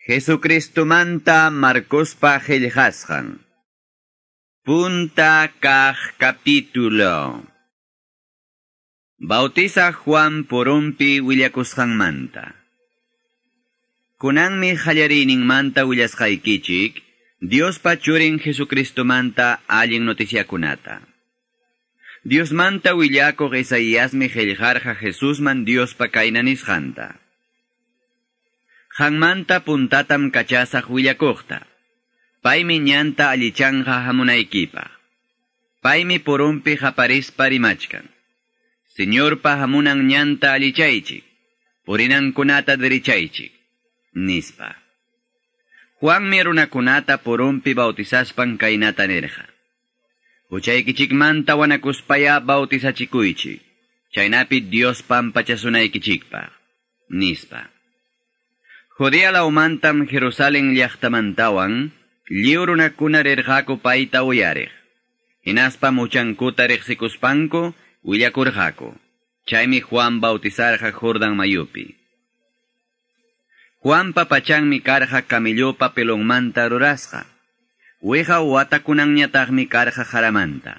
Jesucristo manta Marcos Marcospa Gelhashan. Punta Kaj capítulo. Bautiza Juan porompi Willacoshan manta. Kunanmi hallarinin manta willashaikichik, Dios pachurin Jesucristo manta allen noticia kunata. Dios manta willako Isaías mi gelharja Jesús man Dios pa janta. Hanmanta puntatam kachasaq willakuqta. Paymi ñanta allichanqa hamunaykipaq. Paymi porumpi haparispa rimachkan. Señorpa hamunan ñanta allichaychik. Purinankunata derichaychik. Nispa. Juanmi runakunata porumpi bautizaspan kaynata nirqa. Huchaykichikmanta wanakuspaya bautizachikuychik. Chaynapi Dios pampachasunaykichikpaq. Nispa. Judea laumantam Jerusalem llaqtamantawan, lliw runakuna rirqaku payta uyariq. Hinaspa muchankuta riqsikuspanku, willakurqaku. Chaymi Juan bautizarqa Jordan mayupi. Juanpa pachanmi karqa camillopa pelonmanta rurasqa. Weja watakunanñataqmi karqa haramanta.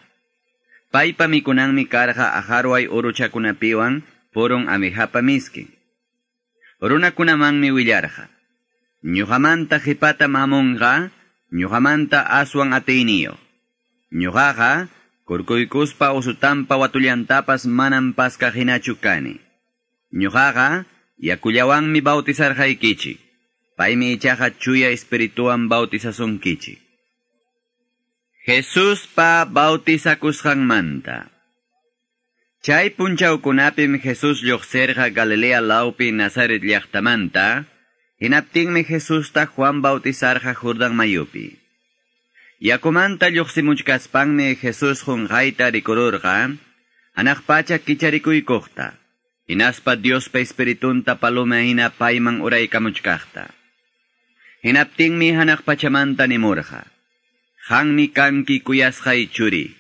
Paypa mikunanmi karqa aharway uruchakunapiwan purun amihapa miski. Runakunamanmi willarqa. Ñuqamanta qipata mamunqa, ñuqamanta aswan atiniyo. Ñuqaqa, kurkuykuspa usutampa watullantapas manan paska hinachu kani. Ñuqaqa, yakullawanmi bautizarqaykichik. Paymi ichaqa chuya espirituan bautizasunkichik. Jesus pa bautizakusqanmanta. Chay punchawkunapim Jesus lluqsirqa Galilea laupi Nazaret llaqtamanta, hinaptinmi Jesusta Juan bautizarqa Jordan mayupi. Yakumanta lluqsimuchkaspanmi Jesus junqayta rikururqa, anaqpacha kicharikuykukta, hinaspa Diospa espiritunta paloma hina payman uraykamuchkaqta. Hinaptinmi hanaqpachamanta nimurqa. Hanmi kanki kuyasqay churi.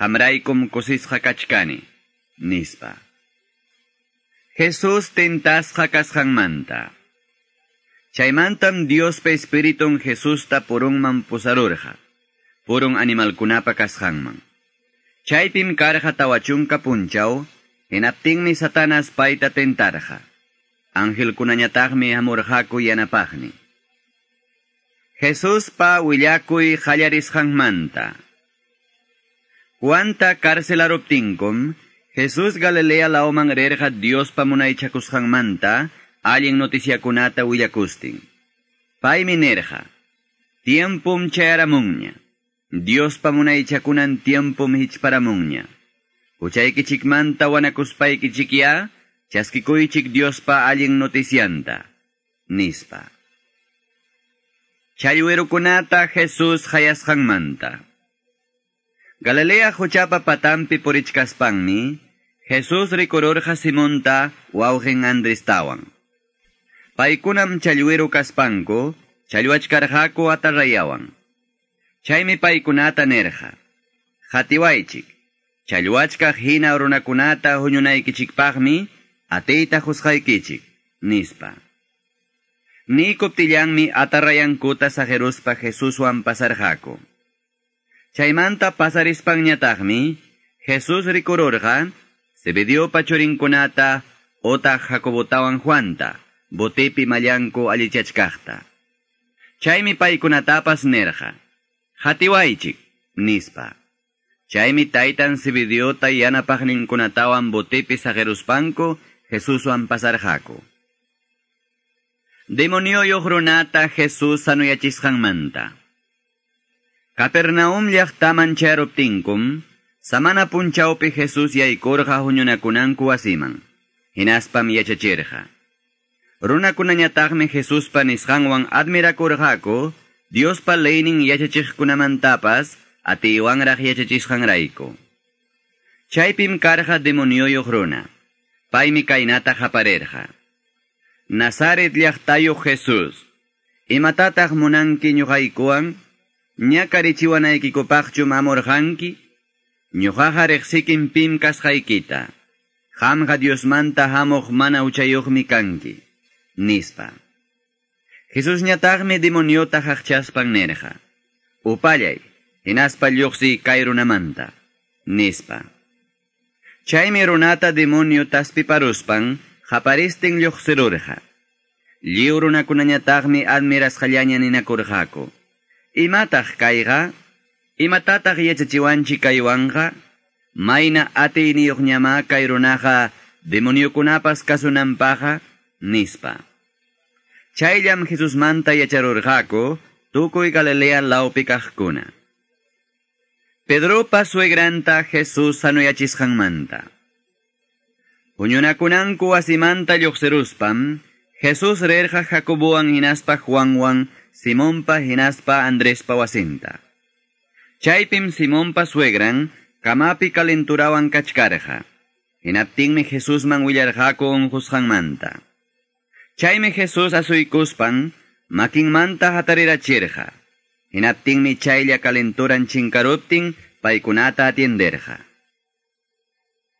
Hamraykum kusisqa kachkani. Nispa. Jesus tentasqa kasqanmanta. Chaymantam Diospa Espiritun Jesusta purunman pusarurqa. Purun animalkunapa kasqanman. Chaypim karqa tawachunka punchaw, hinaptinmi satanas payta tentarqa. Angelkunañataqmi hamurqaku yanapaqni. Jesus pa willakuy qallarisqanmanta. Juanta carcelaruptinkum, Jesús Galilea la oman rerja Dios pamunay chakushan manta, alien noticia kunata willakustin. Paimi nerja, tiempum chaaramunña. Dios pamunay chakunan tiempum hichparamunña. Uchayki chikmanta wanakuspayki chikia, chaskikuychik Dios pa alien noticianta. Nispa. Chayuerukunata Jesus hayashan manta. Galilea huchapa patampi porichkaspanmi, Jesus rikururqa Simonta wawqin Andristawan. Paykunam challweru kaspanku, challwachkarqaku atarrayawan. Chaymi paykunata nerqa. Hatiwaychik, challwachkaq hina runakunata huñunaykichikpaqmi, atiyta husqaykichik, nispa. Ni koptillanmi atarrayankuta sajeruspa Jesuswan pasarjako. Chaymanta pasarispanñataqmi, Jesus rikururqa, Zebedeo pachorinconata, ota jacobotawan juanta, botepi mayanko alichachkajta. Chaymi paikunatapas nerja, jatiwaichik, nispa. Chaymi taitan Zebediota yanapajninkunatawan botepi sageruspanko, Jesusuan pasarjako. Demonio yohronata Jesús sanuyachishanmanta. Capernaum llaqtaman charoptinkum, samana punchawpi Jesus yaykurqa huñunakunanku wasiman. Hinaspam yachachirqa. Runakunañataqmi Jesuspa nisqanwan admirakurqaku, Diospa leynin yachachiqkunamantapas atiwanraq yachachisqanrayku. Chaypim karqa demonioyo runa. Paymi kaynata qaparirqa. Nazaret llaqtayo Jesus. Imatataq munanki ñuqaykuwan, ñakarichiwanaykikupaqchum amurqanki, ñuqaqa riqsikin pim kasqaykita. Qamqa Diosmanta hamuq mana uchayuqmi kanki. Nispa. Jesus ñataqmi demoniota haqchaspan nerja. Upallay, hinaspa lluqsi kay runamanta, nispa. Chaymi runata demonio taspiparuspan, japaristin lluqsirurja. Lliw runakunañataqmi admirasqallaña ninakurqaku. Imataq kayqa, imatataq yachachiwanchi kaywanqa, mayna atiniyuq ñama kay runaqa demoniokunapas kasunampaqa, nispa. Chayllam Jesusmanta yacharurqaku, tukuy Galilea laupikaqkuna. Pedropa suegranta Jesus sanuyachisqanmanta. Huñunakunanku wasimanta lluqsiruspam, Jesus rerqa Jacobowan hinaspa Juanwan, Simonpa hinaspa Andrespa wasinta. Chaipim Simonpa suegran, kamapi calenturawan kachkarja. Hinaptinmi Jesús man willarjako unjushan manta. Chaime Jesús asuikuspan, makin manta hatarirachirja. Hinaptinmi chaylla calenturan chinkaruptin, paikunata atienderja.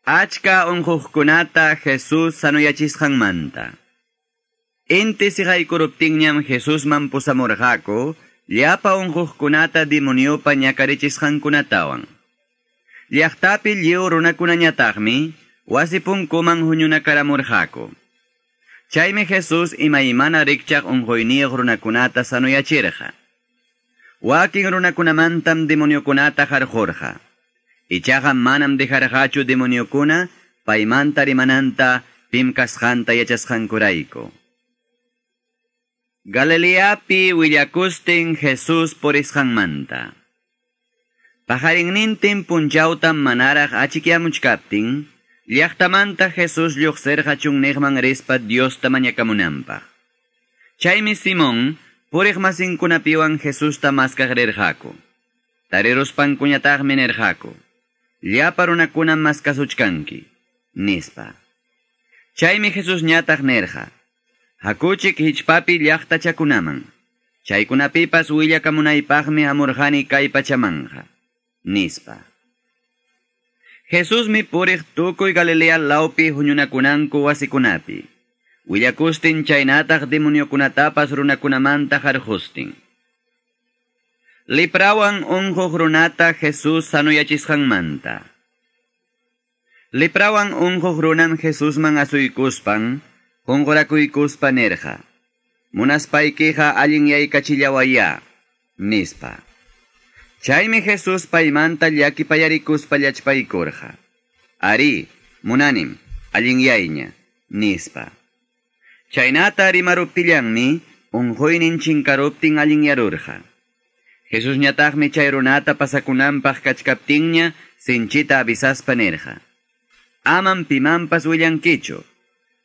Achka unjujkunata Jesús sanuyachishan manta. Inti sihaykuruptinñam Jesús man pusamurjako, llapa unjuhkunata demoniopa ñakarichisqankunatawan. Llaqtapi lliw runakunañataqmi, wasipunkuman huñunakaramurqaku. Chaymi Jesus imaymana rikchaq unquyniyuq runakunata sanuyachirqa. Wakin runakunamantam demoniokunata harqurqa. Ichaqa manam dejarqachu demoniokuna paymanta rimananta pimkasqanta yachasqankurayku. Galileapi willakustin Jesus porisqanmanta. Pajarinnintin punchawtam manaraq achikyamuchkaptin, Llaqtamanta Jesus lluqsirqa chunniqman rispa Diosta mañakamunanpaq. Chaymi Simón, puriq masinkunapiwan Jesusta maskaqrirqaku. Tariruspankuñataqmi nirqaku. Llapa runakunam maskasuchkanki, nispa. Chaymi Jesus ñataq nirqa. Hakuchik hichpapi llaqta chakunaman. Chaykunapipas willakamunaypaqmi amurqani kay pachamanja, nispa. Jesus mi puriq tukuy Galilea laupi huñunakunanku wasikunapi. Willakustin chaynataq demoniokunatapas runakunamanta harjustin. Liprawan unjuq runata Jesus sanuyachisqanmanta. Liprawan unjuq runam Jesusman asuykuspan, hunqurakuykuspa nerja. Munaspaykiqa allin yaykachillawaya, nispa. Chaymi Jesus paymanta llakipayarikuspa llachpaykurqa. Ari, munanim, allinyayña, nispa. Chaynata rimaruptillanmi, unquynin chinkaruptin allinyarurqa. Jesus ñataqmi chay runata pasakunanpaq kachkaptinña sinchita avisaspa nirqa. Aman pimanpas willankichu.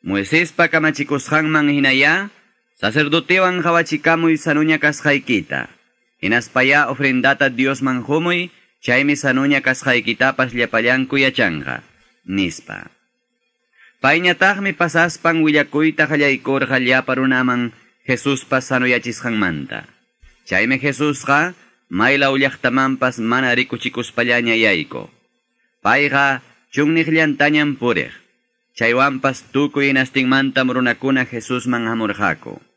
Moisespa kamachikusqanman hinaya, sacerdotewan hawachikamuy sanuña kasqaykita. Inaspaya ofrendata Dios manjumuy, chaymi sanuña kasqaykitapas llapallanku yachanqa, nispa. Payñataqmi pasaspan willakuyta qallaykurqa llapa runaman Jesuspas sanuyachisqanmanta. Chaymi Jesusqa maylaw llaqtamanpas mana rikuchikuspallaña yayko. Payqa chunniqllantañam puriq. Chaywanpas tukuy inastinmantam runakuna Jesusman hamurqaku.